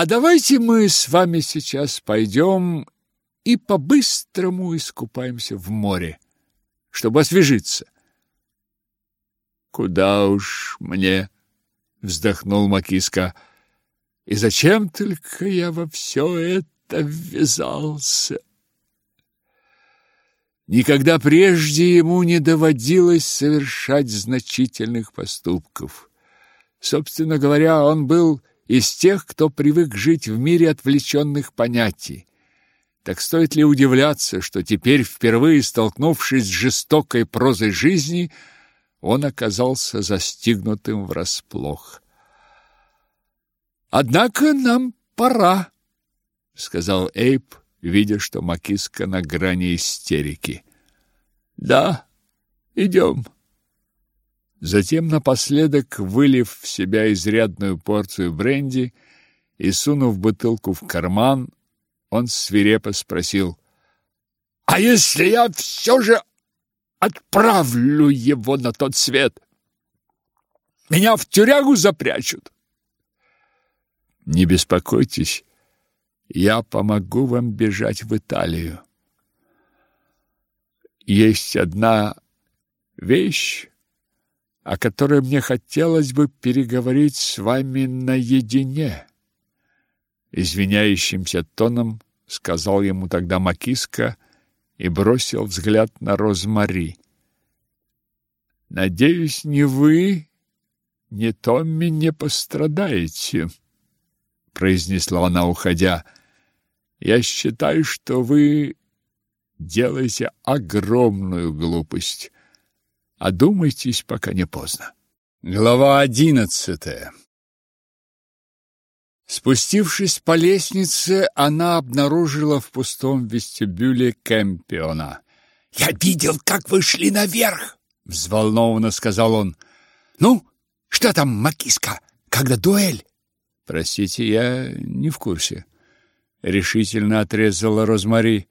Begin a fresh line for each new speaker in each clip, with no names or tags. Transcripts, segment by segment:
А давайте мы с вами сейчас пойдем и по-быстрому искупаемся в море, чтобы освежиться. Куда уж мне, вздохнул Макиска. И зачем только я во все это ввязался? Никогда прежде ему не доводилось совершать значительных поступков. Собственно говоря, он был из тех, кто привык жить в мире отвлеченных понятий. Так стоит ли удивляться, что теперь, впервые столкнувшись с жестокой прозой жизни, он оказался застигнутым врасплох. «Однако нам пора», — сказал Эйп, видя, что Макиска на грани истерики. «Да, идем». Затем напоследок, вылив в себя изрядную порцию бренди и сунув бутылку в карман, он свирепо спросил, «А если я все же отправлю его на тот свет? Меня в тюрягу запрячут?» «Не беспокойтесь, я помогу вам бежать в Италию. Есть одна вещь, о которой мне хотелось бы переговорить с вами наедине. Извиняющимся тоном сказал ему тогда Макиска и бросил взгляд на Розмари. Надеюсь, не вы, не Томми не пострадаете, произнесла она, уходя. Я считаю, что вы делаете огромную глупость. Одумайтесь, пока не поздно. Глава одиннадцатая. Спустившись по лестнице, она обнаружила в пустом вестибюле Кэмпиона. «Я видел, как вы шли наверх!» — взволнованно сказал он. «Ну, что там, Макиска? Когда дуэль?» «Простите, я не в курсе», — решительно отрезала Розмари.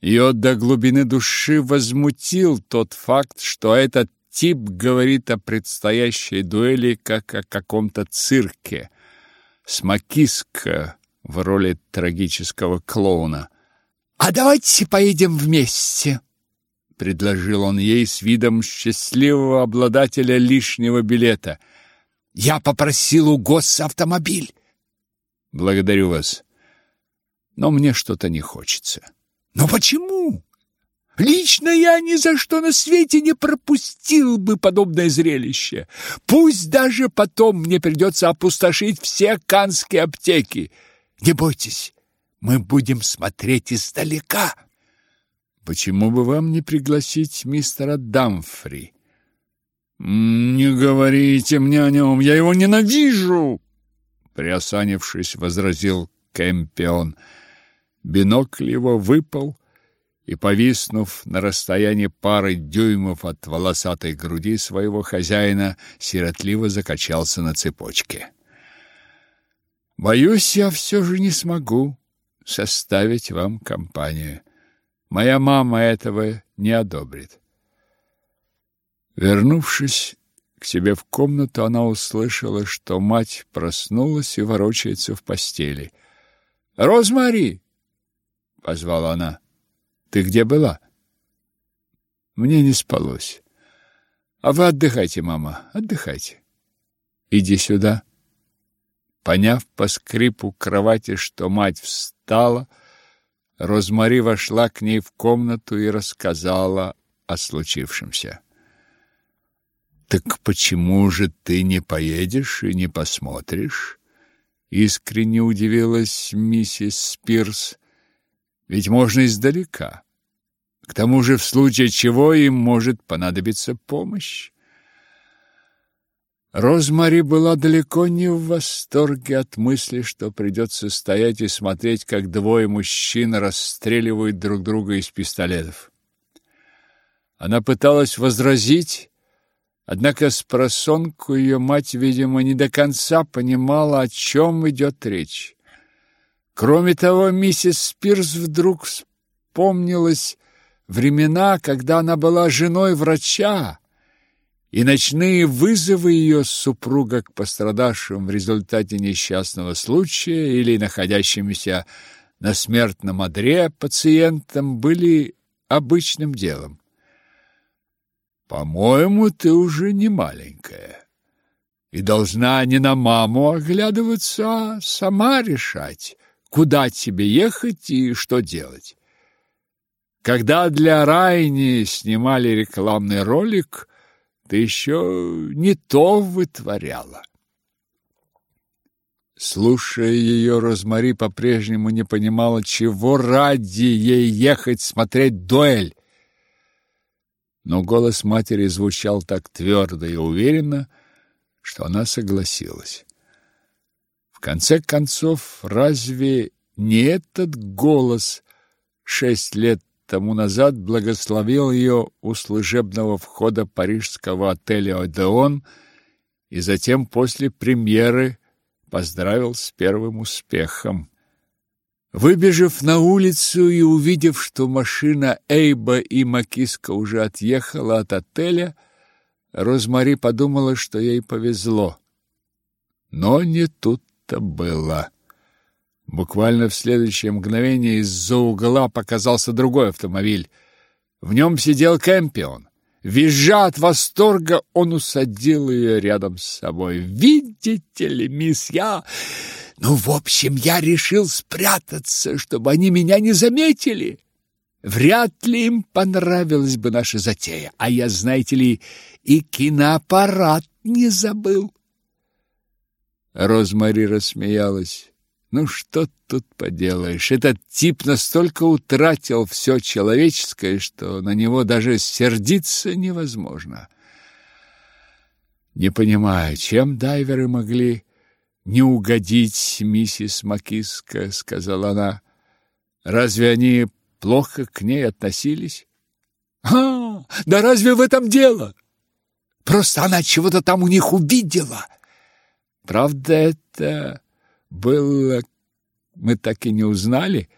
Ее до глубины души возмутил тот факт, что этот тип говорит о предстоящей дуэли как о каком-то цирке. Смокиска в роли трагического клоуна. «А давайте поедем вместе!» — предложил он ей с видом счастливого обладателя лишнего билета. «Я попросил у госавтомобиль!» «Благодарю вас, но мне что-то не хочется». Но почему? Лично я ни за что на свете не пропустил бы подобное зрелище. Пусть даже потом мне придется опустошить все канские аптеки. Не бойтесь, мы будем смотреть издалека. Почему бы вам не пригласить мистера Дамфри? Не говорите мне о нем, я его ненавижу, приосанившись, возразил Кэмпион. Бинокль его выпал и, повиснув на расстоянии пары дюймов от волосатой груди своего хозяина, сиротливо закачался на цепочке. «Боюсь, я все же не смогу составить вам компанию. Моя мама этого не одобрит». Вернувшись к себе в комнату, она услышала, что мать проснулась и ворочается в постели. «Розмари!» — позвала она. «Ты где была?» «Мне не спалось. А вы отдыхайте, мама, отдыхайте. Иди сюда». Поняв по скрипу кровати, что мать встала, Розмари вошла к ней в комнату и рассказала о случившемся. «Так почему же ты не поедешь и не посмотришь?» Искренне удивилась миссис Спирс. Ведь можно издалека. К тому же в случае чего им может понадобиться помощь. Розмари была далеко не в восторге от мысли, что придется стоять и смотреть, как двое мужчин расстреливают друг друга из пистолетов. Она пыталась возразить, однако с просонку ее мать, видимо, не до конца понимала, о чем идет речь. Кроме того, миссис Спирс вдруг вспомнилась времена, когда она была женой врача, и ночные вызовы ее супруга к пострадавшим в результате несчастного случая или находящимся на смертном одре пациентам были обычным делом. По-моему, ты уже не маленькая и должна не на маму оглядываться, а сама решать, куда тебе ехать и что делать. Когда для Райни снимали рекламный ролик, ты еще не то вытворяла. Слушая ее, Розмари по-прежнему не понимала, чего ради ей ехать смотреть дуэль. Но голос матери звучал так твердо и уверенно, что она согласилась. Конце концов, разве не этот голос шесть лет тому назад благословил ее у служебного входа парижского отеля «Одеон» и затем после премьеры поздравил с первым успехом. Выбежав на улицу и увидев, что машина Эйба и Макиска уже отъехала от отеля, Розмари подумала, что ей повезло. Но не тут-то было. Буквально в следующее мгновение из-за угла показался другой автомобиль. В нем сидел Кэмпион. Визжа от восторга, он усадил ее рядом с собой. «Видите ли, мисс, я...» «Ну, в общем, я решил спрятаться, чтобы они меня не заметили. Вряд ли им понравилась бы наша затея, а я, знаете ли, и киноаппарат не забыл». Розмари рассмеялась. Ну что тут поделаешь? Этот тип настолько утратил все человеческое, что на него даже сердиться невозможно. Не понимаю, чем дайверы могли не угодить миссис Макиска, сказала она. Разве они плохо к ней относились? А, да разве в этом дело? Просто она чего-то там у них увидела. Правда, это было... Мы так и не узнали,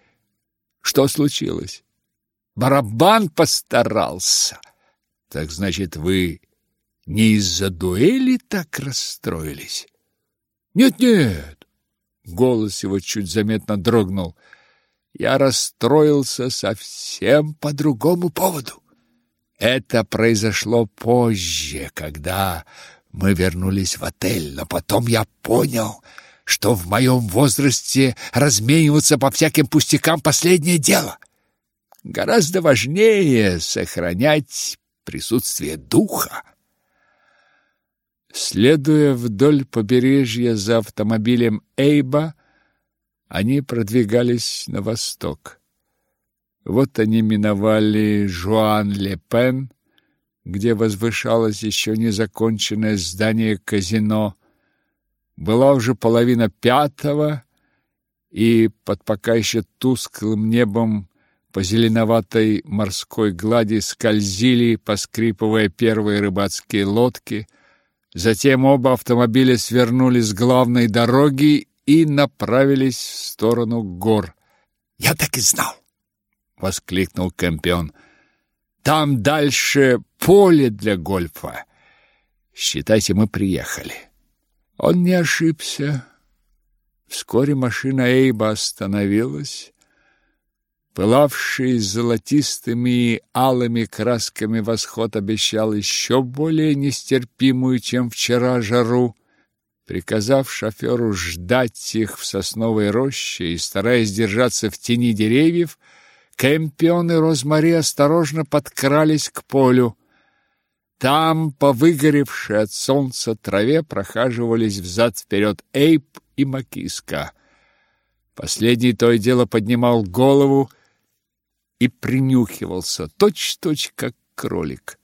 что случилось. Барабан постарался. Так значит, вы не из-за дуэли так расстроились? Нет-нет. Голос его чуть заметно дрогнул. Я расстроился совсем по другому поводу. Это произошло позже, когда мы вернулись в отель, но потом я понял, что в моем возрасте размениваться по всяким пустякам последнее дело. Гораздо важнее сохранять присутствие духа. Следуя вдоль побережья за автомобилем Эйба, они продвигались на восток. Вот они миновали Жуан-Ле-Пен, где возвышалось еще незаконченное здание казино, была уже половина пятого, и под пока еще тусклым небом по зеленоватой морской глади скользили, поскрипывая первые рыбацкие лодки. Затем оба автомобиля свернули с главной дороги и направились в сторону гор. «Я так и знал!» — воскликнул Кэмпион. «Там дальше поле для гольфа. Считайте, мы приехали». Он не ошибся. Вскоре машина Эйба остановилась. Пылавший золотистыми и алыми красками восход обещал еще более нестерпимую, чем вчера, жару. Приказав шоферу ждать их в сосновой роще и стараясь держаться в тени деревьев, Кэмпион и Розмари осторожно подкрались к полю. Там, по выгоревшей от солнца траве, прохаживались взад-вперед Эйп и Макиска. Последний то и дело поднимал голову и принюхивался, точь-точь, как кролик.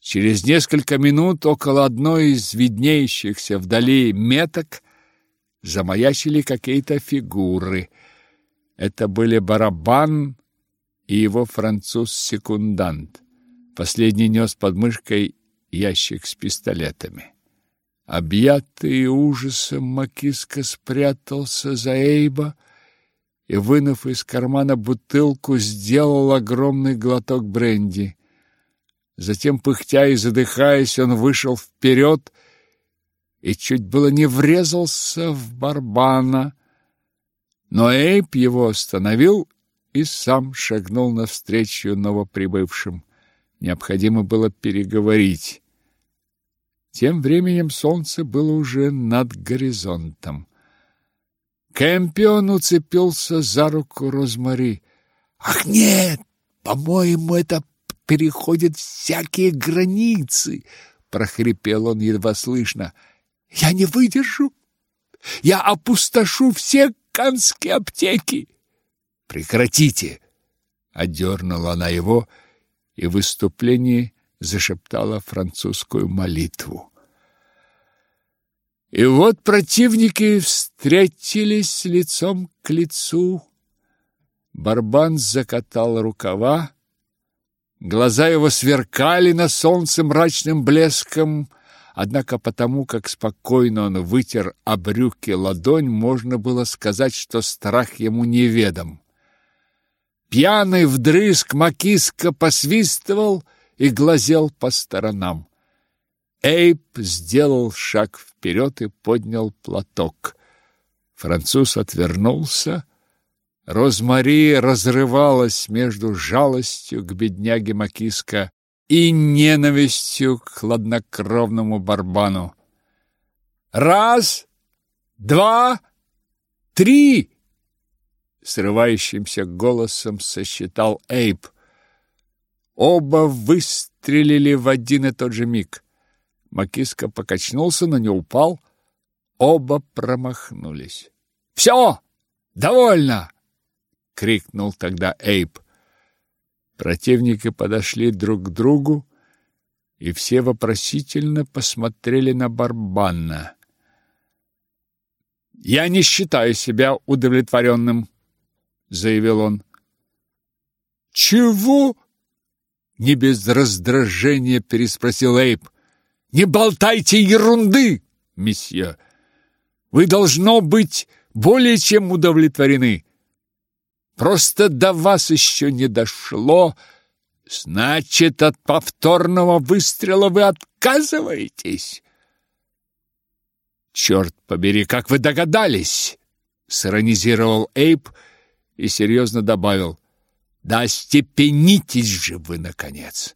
Через несколько минут около одной из виднеющихся вдали меток замаячили какие-то фигуры. Это были барабан и его француз-секундант. Последний нес под мышкой ящик с пистолетами. Объятый ужасом, Макиска спрятался за Эйба и, вынув из кармана бутылку, сделал огромный глоток бренди. Затем, пыхтя и задыхаясь, он вышел вперед и чуть было не врезался в барбана. Но Эйп его остановил и сам шагнул навстречу новоприбывшим. Необходимо было переговорить. Тем временем солнце было уже над горизонтом. Кэмпион уцепился за руку Розмари. «Ах, нет! По-моему, это переходит всякие границы!» — прохрипел он едва слышно. «Я не выдержу! Я опустошу все канские аптеки!» «Прекратите!» — одернула она его и в выступлении зашептала французскую молитву. И вот противники встретились лицом к лицу. Барбан закатал рукава, глаза его сверкали на солнце мрачным блеском, однако потому, как спокойно он вытер о брюки ладонь, можно было сказать, что страх ему неведом. Пьяный вдрызг Макиска посвистывал и глазел по сторонам. Эйп сделал шаг вперед и поднял платок. Француз отвернулся. Розмари разрывалась между жалостью к бедняге Макиска и ненавистью к хладнокровному барбану. «Раз, два, три!» Срывающимся голосом сосчитал Эйп. Оба выстрелили в один и тот же миг. Макиска покачнулся, но не упал. Оба промахнулись. «Все! Довольно!» — крикнул тогда Эйп. Противники подошли друг к другу, и все вопросительно посмотрели на Барбанна. «Я не считаю себя удовлетворенным», — заявил он. «Чего?» — не без раздражения переспросил Эйп. Не болтайте ерунды, месье. Вы должно быть более чем удовлетворены. Просто до вас еще не дошло, значит, от повторного выстрела вы отказываетесь. Черт побери, как вы догадались, сиронизировал Эйп и серьезно добавил: "Да степенитесь же вы наконец.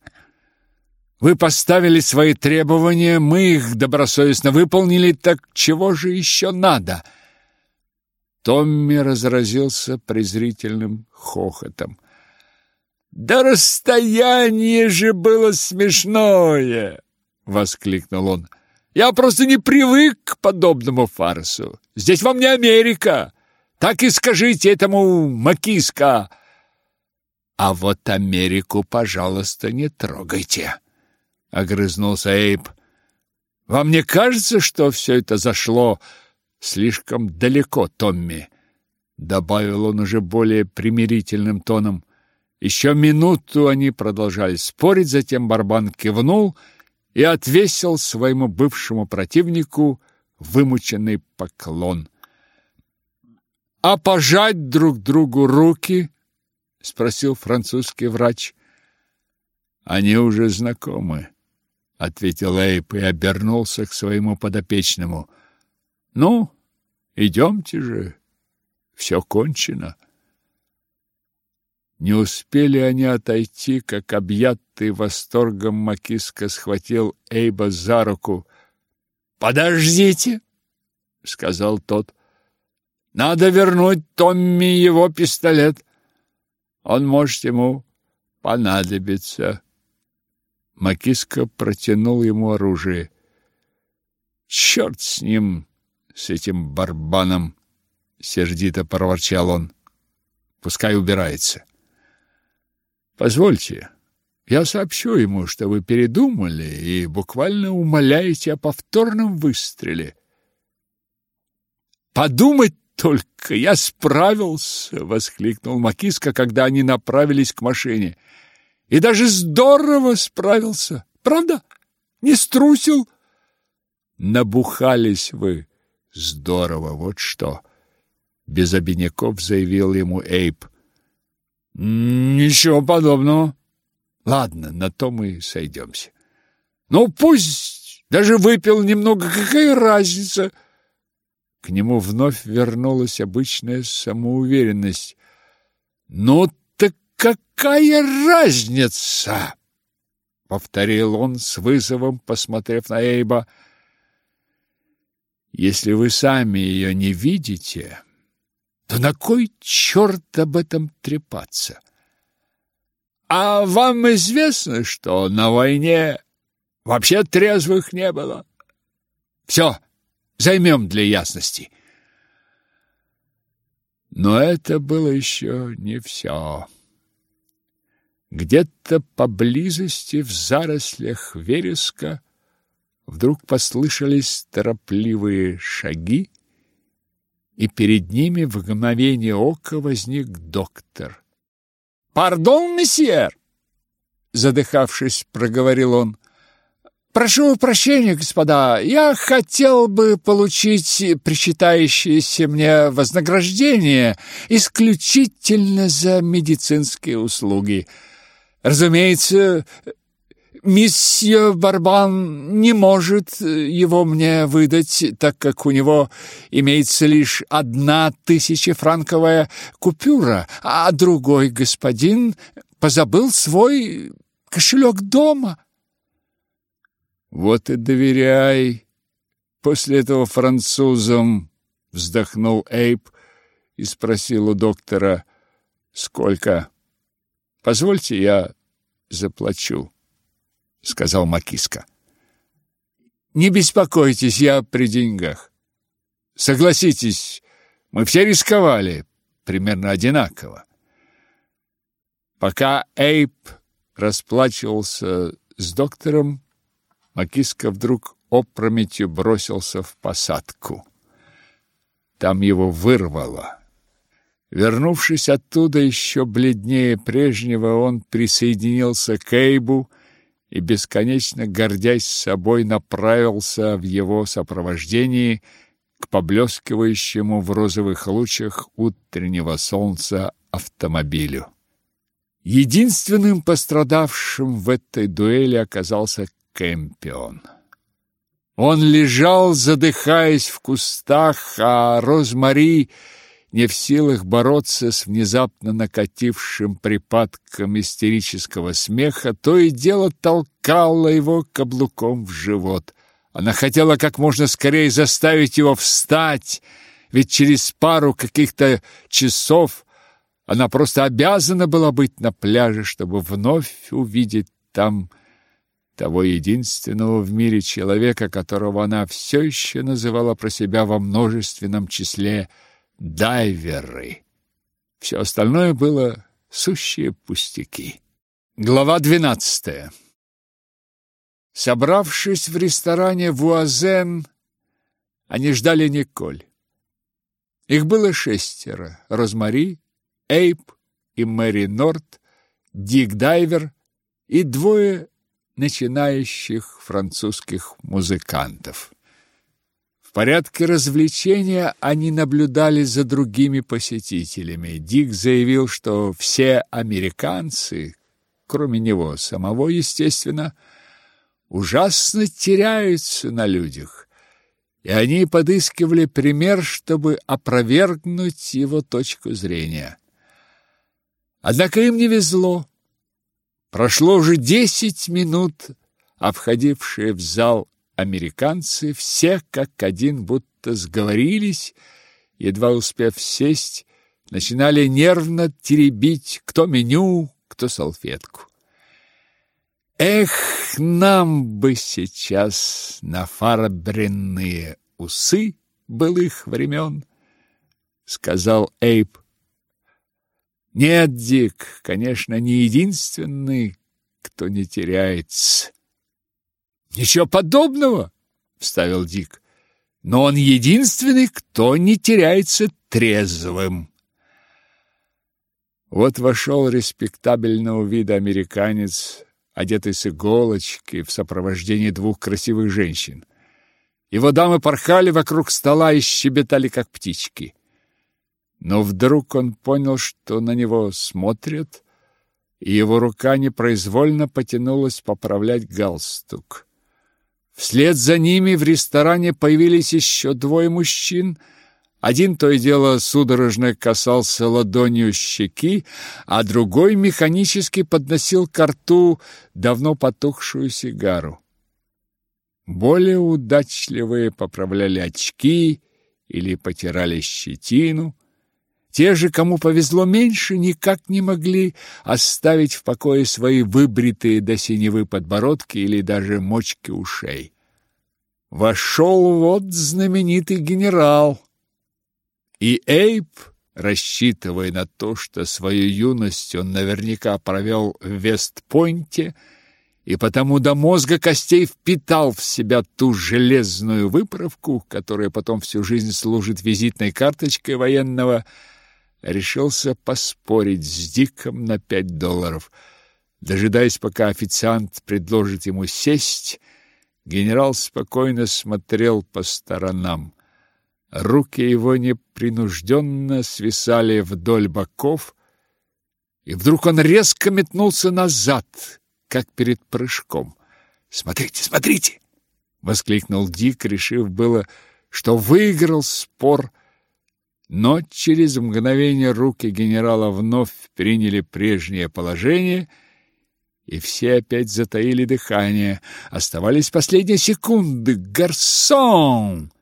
Вы поставили свои требования, мы их добросовестно выполнили, так чего же еще надо? Томми разразился презрительным хохотом. Да расстояние же было смешное, воскликнул он. Я просто не привык к подобному фарсу. Здесь вам не Америка. Так и скажите этому Макиска. А вот Америку, пожалуйста, не трогайте огрызнулся Эйб. Вам не кажется, что все это зашло слишком далеко, Томми? добавил он уже более примирительным тоном. Еще минуту они продолжали спорить, затем Барбан кивнул и отвесил своему бывшему противнику вымученный поклон. А пожать друг другу руки? спросил французский врач. Они уже знакомы ответил Эйп и обернулся к своему подопечному. Ну, идемте же. Все кончено. Не успели они отойти, как объятый восторгом Макиска схватил Эйба за руку. «Подождите!» — сказал тот. «Надо вернуть Томми его пистолет. Он может ему понадобиться». Макиска протянул ему оружие. «Черт с ним, с этим барбаном!» — сердито проворчал он. «Пускай убирается». «Позвольте, я сообщу ему, что вы передумали и буквально умоляете о повторном выстреле». «Подумать только, я справился!» — воскликнул Макиска, когда они направились к машине. И даже здорово справился. Правда? Не струсил? Набухались вы. Здорово, вот что. Без обиняков заявил ему Эйп. Ничего подобного. Ладно, на то мы сойдемся. Ну, пусть даже выпил немного, какая разница? К нему вновь вернулась обычная самоуверенность. Ну, так какая разница? Повторил он с вызовом, посмотрев на Эйба. Если вы сами ее не видите, то на кой черт об этом трепаться? А вам известно, что на войне вообще трезвых не было? Все, займем для ясности. Но это было еще не все. Где-то поблизости в зарослях вереска вдруг послышались торопливые шаги, и перед ними в мгновение ока возник доктор. «Пардон, месье!» Задыхавшись, проговорил он. «Прошу прощения, господа, я хотел бы получить причитающееся мне вознаграждение исключительно за медицинские услуги. Разумеется, Месье Барбан не может его мне выдать, так как у него имеется лишь одна тысячефранковая купюра, а другой господин позабыл свой кошелек дома. Вот и доверяй. После этого французам вздохнул Эйп и спросил у доктора, сколько. Позвольте, я заплачу сказал Макиска. Не беспокойтесь, я при деньгах. Согласитесь, мы все рисковали примерно одинаково. Пока Эйп расплачивался с доктором, Макиска вдруг опрометью бросился в посадку. Там его вырвало. Вернувшись оттуда еще бледнее прежнего, он присоединился к Эйбу и, бесконечно гордясь собой, направился в его сопровождении к поблескивающему в розовых лучах утреннего солнца автомобилю. Единственным пострадавшим в этой дуэли оказался Кэмпион. Он лежал, задыхаясь в кустах, а Розмари не в силах бороться с внезапно накатившим припадком истерического смеха, то и дело толкала его каблуком в живот. Она хотела как можно скорее заставить его встать, ведь через пару каких-то часов она просто обязана была быть на пляже, чтобы вновь увидеть там того единственного в мире человека, которого она все еще называла про себя во множественном числе – дайверы. Все остальное было сущие пустяки. Глава двенадцатая. Собравшись в ресторане Вуазен, они ждали Николь. Их было шестеро: Розмари, Эйп и Мэри Норт, Дик Дайвер и двое начинающих французских музыкантов. Порядке развлечения они наблюдали за другими посетителями. Дик заявил, что все американцы, кроме него самого, естественно, ужасно теряются на людях. И они подыскивали пример, чтобы опровергнуть его точку зрения. Однако им не везло. Прошло уже десять минут, входившие в зал американцы все как один будто сговорились, едва успев сесть, начинали нервно теребить кто меню, кто салфетку. Эх, нам бы сейчас на фарбренные усы былых времен, сказал Эйп. Нет, Дик, конечно, не единственный, кто не теряется. Ничего подобного, вставил Дик. Но он единственный, кто не теряется трезвым. Вот вошел респектабельного вида американец, одетый с иголочки в сопровождении двух красивых женщин. Его дамы порхали вокруг стола и щебетали, как птички. Но вдруг он понял, что на него смотрят, и его рука непроизвольно потянулась поправлять галстук. Вслед за ними в ресторане появились еще двое мужчин. Один то и дело судорожно касался ладонью щеки, а другой механически подносил к рту давно потухшую сигару. Более удачливые поправляли очки или потирали щетину. Те же, кому повезло меньше, никак не могли оставить в покое свои выбритые до синевы подбородки или даже мочки ушей. Вошел вот знаменитый генерал. И Эйп, рассчитывая на то, что свою юность он наверняка провел в Вестпойнте, и потому до мозга костей впитал в себя ту железную выправку, которая потом всю жизнь служит визитной карточкой военного, решился поспорить с Диком на пять долларов. Дожидаясь, пока официант предложит ему сесть, генерал спокойно смотрел по сторонам. Руки его непринужденно свисали вдоль боков, и вдруг он резко метнулся назад, как перед прыжком. «Смотрите, смотрите!» — воскликнул Дик, решив было, что выиграл спор, но через мгновение руки генерала вновь приняли прежнее положение, и все опять затаили дыхание. Оставались последние секунды. «Гарсон!»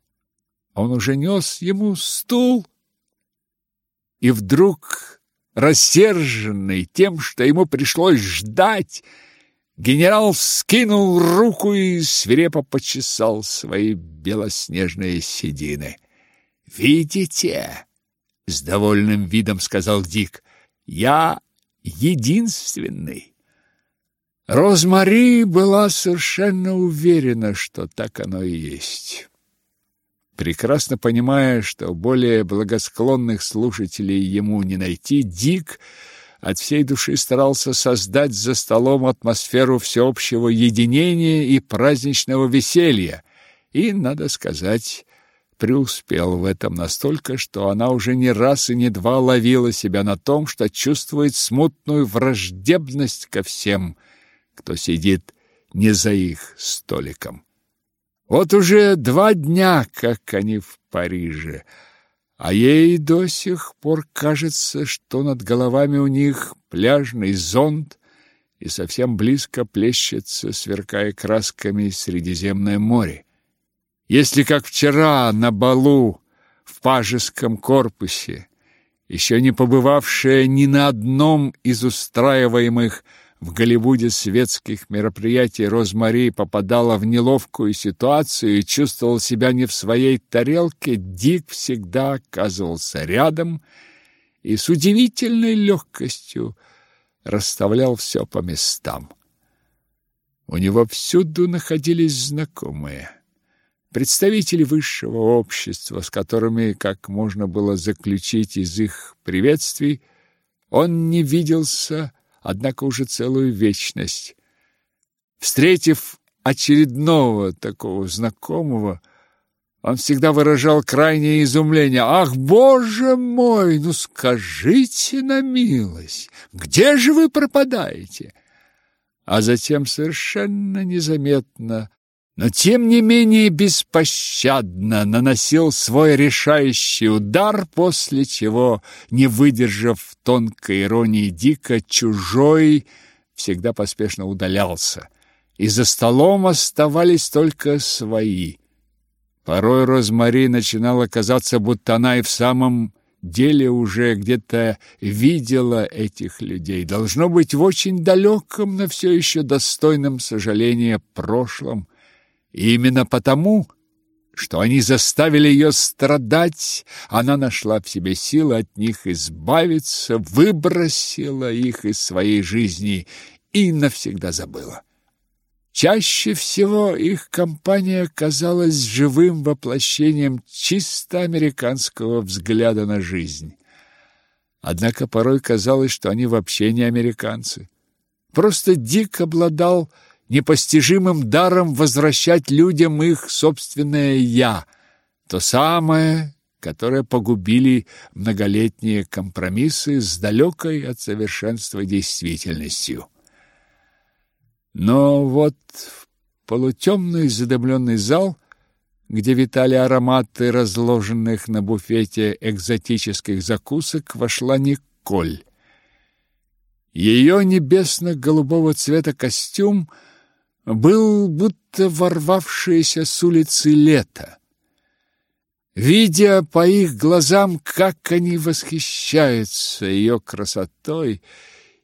Он уже нес ему стул, и вдруг, рассерженный тем, что ему пришлось ждать, Генерал скинул руку и свирепо почесал свои белоснежные седины. «Видите?» — с довольным видом сказал Дик. «Я единственный». Розмари была совершенно уверена, что так оно и есть. Прекрасно понимая, что более благосклонных слушателей ему не найти, Дик от всей души старался создать за столом атмосферу всеобщего единения и праздничного веселья, и, надо сказать, преуспел в этом настолько, что она уже не раз и не два ловила себя на том, что чувствует смутную враждебность ко всем, кто сидит не за их столиком. Вот уже два дня, как они в Париже, а ей до сих пор кажется, что над головами у них пляжный зонт и совсем близко плещется, сверкая красками, Средиземное море. Если как вчера на балу в пажеском корпусе, еще не побывавшая ни на одном из устраиваемых в Голливуде светских мероприятий Розмари попадала в неловкую ситуацию и чувствовала себя не в своей тарелке, Дик всегда оказывался рядом и с удивительной легкостью расставлял все по местам. У него всюду находились знакомые, представители высшего общества, с которыми, как можно было заключить из их приветствий, он не виделся однако уже целую вечность. Встретив очередного такого знакомого, он всегда выражал крайнее изумление. «Ах, боже мой, ну скажите на милость, где же вы пропадаете?» А затем совершенно незаметно но тем не менее беспощадно наносил свой решающий удар, после чего, не выдержав тонкой иронии Дика, чужой всегда поспешно удалялся, и за столом оставались только свои. Порой Розмари начинала казаться, будто она и в самом деле уже где-то видела этих людей, должно быть, в очень далеком, но все еще достойном сожаления прошлом, именно потому, что они заставили ее страдать, она нашла в себе силы от них избавиться, выбросила их из своей жизни и навсегда забыла. Чаще всего их компания казалась живым воплощением чисто американского взгляда на жизнь. Однако порой казалось, что они вообще не американцы. Просто Дик обладал непостижимым даром возвращать людям их собственное «я», то самое, которые погубили многолетние компромиссы с далекой от совершенства действительностью. Но вот в полутемный задымленный зал, где витали ароматы разложенных на буфете экзотических закусок, вошла Николь. Ее небесно-голубого цвета костюм был будто ворвавшееся с улицы лето. Видя по их глазам, как они восхищаются ее красотой,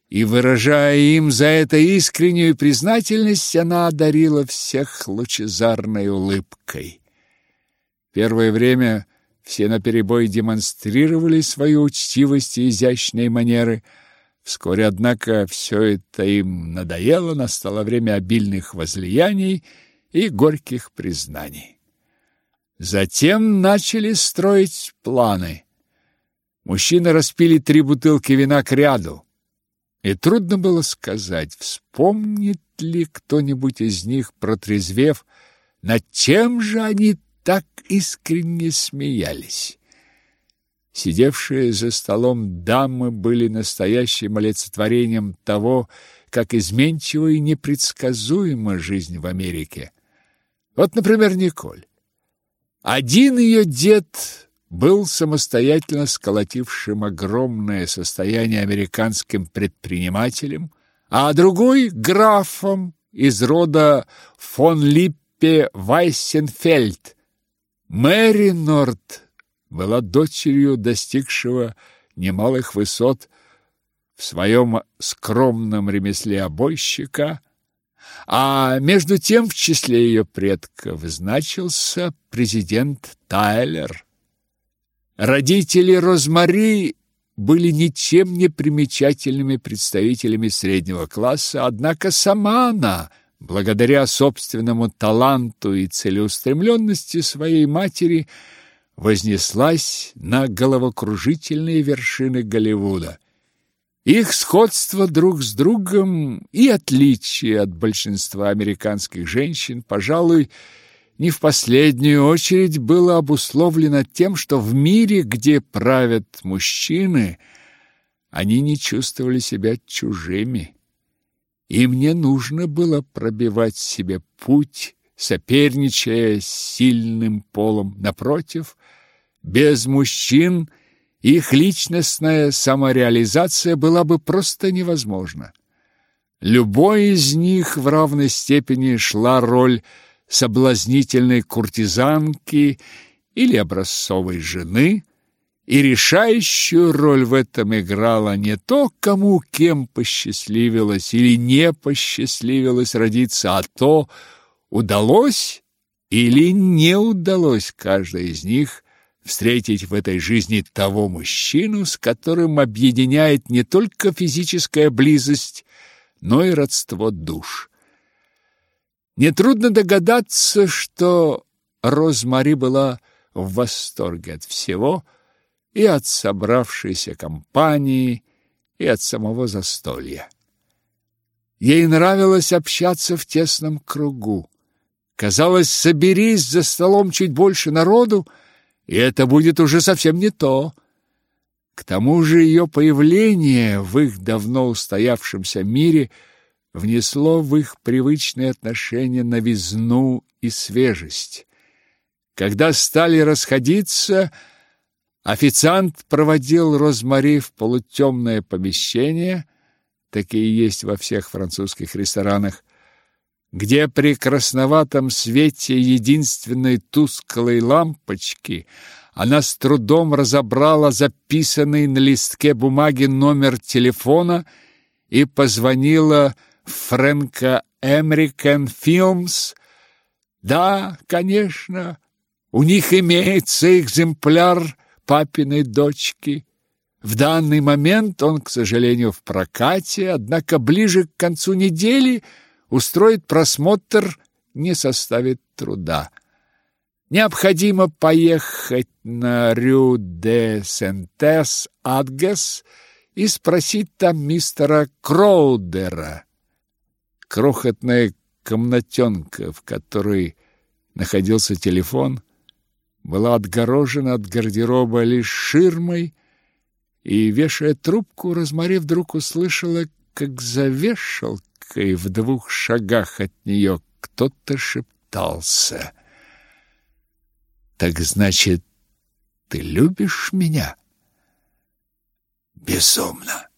и выражая им за это искреннюю признательность, она одарила всех лучезарной улыбкой. Первое время все наперебой демонстрировали свою учтивость и изящные манеры. Вскоре, однако, все это им надоело, настало время обильных возлияний и горьких признаний. Затем начали строить планы. Мужчины распили три бутылки вина к ряду. И трудно было сказать, вспомнит ли кто-нибудь из них, протрезвев, над чем же они так искренне смеялись. Сидевшие за столом дамы были настоящим олицетворением того, как изменчива и непредсказуема жизнь в Америке. Вот, например, Николь. Один ее дед был самостоятельно сколотившим огромное состояние американским предпринимателем, а другой графом из рода фон Липпе Вайсенфельд. Мэри Норт была дочерью достигшего немалых высот в своем скромном ремесле обойщика – а между тем в числе ее предков значился президент Тайлер. Родители Розмари были ничем не примечательными представителями среднего класса, однако сама она, благодаря собственному таланту и целеустремленности своей матери, вознеслась на головокружительные вершины Голливуда. Их сходство друг с другом и отличие от большинства американских женщин, пожалуй, не в последнюю очередь было обусловлено тем, что в мире, где правят мужчины, они не чувствовали себя чужими. Им не нужно было пробивать себе путь, соперничая с сильным полом. Напротив, без мужчин – их личностная самореализация была бы просто невозможна. Любой из них в равной степени шла роль соблазнительной куртизанки или образцовой жены, и решающую роль в этом играла не то, кому кем посчастливилось или не посчастливилось родиться, а то, удалось или не удалось каждой из них встретить в этой жизни того мужчину, с которым объединяет не только физическая близость, но и родство душ. Нетрудно догадаться, что Розмари была в восторге от всего, и от собравшейся компании, и от самого застолья. Ей нравилось общаться в тесном кругу. Казалось, соберись за столом чуть больше народу, и это будет уже совсем не то. К тому же ее появление в их давно устоявшемся мире внесло в их привычные отношения новизну и свежесть. Когда стали расходиться, официант проводил Розмари в полутемное помещение, такие есть во всех французских ресторанах, где при красноватом свете единственной тусклой лампочки она с трудом разобрала записанный на листке бумаги номер телефона и позвонила Фрэнка Эмрикен Филмс. Да, конечно, у них имеется экземпляр папиной дочки. В данный момент он, к сожалению, в прокате, однако ближе к концу недели – Устроить просмотр не составит труда. Необходимо поехать на Рю де Сентес Адгес и спросить там мистера Кроудера. Крохотная комнатенка, в которой находился телефон, была отгорожена от гардероба лишь ширмой, и, вешая трубку, Розмари вдруг услышала, как за вешалкой в двух шагах от нее кто-то шептался. «Так значит, ты любишь меня?» «Безумно!»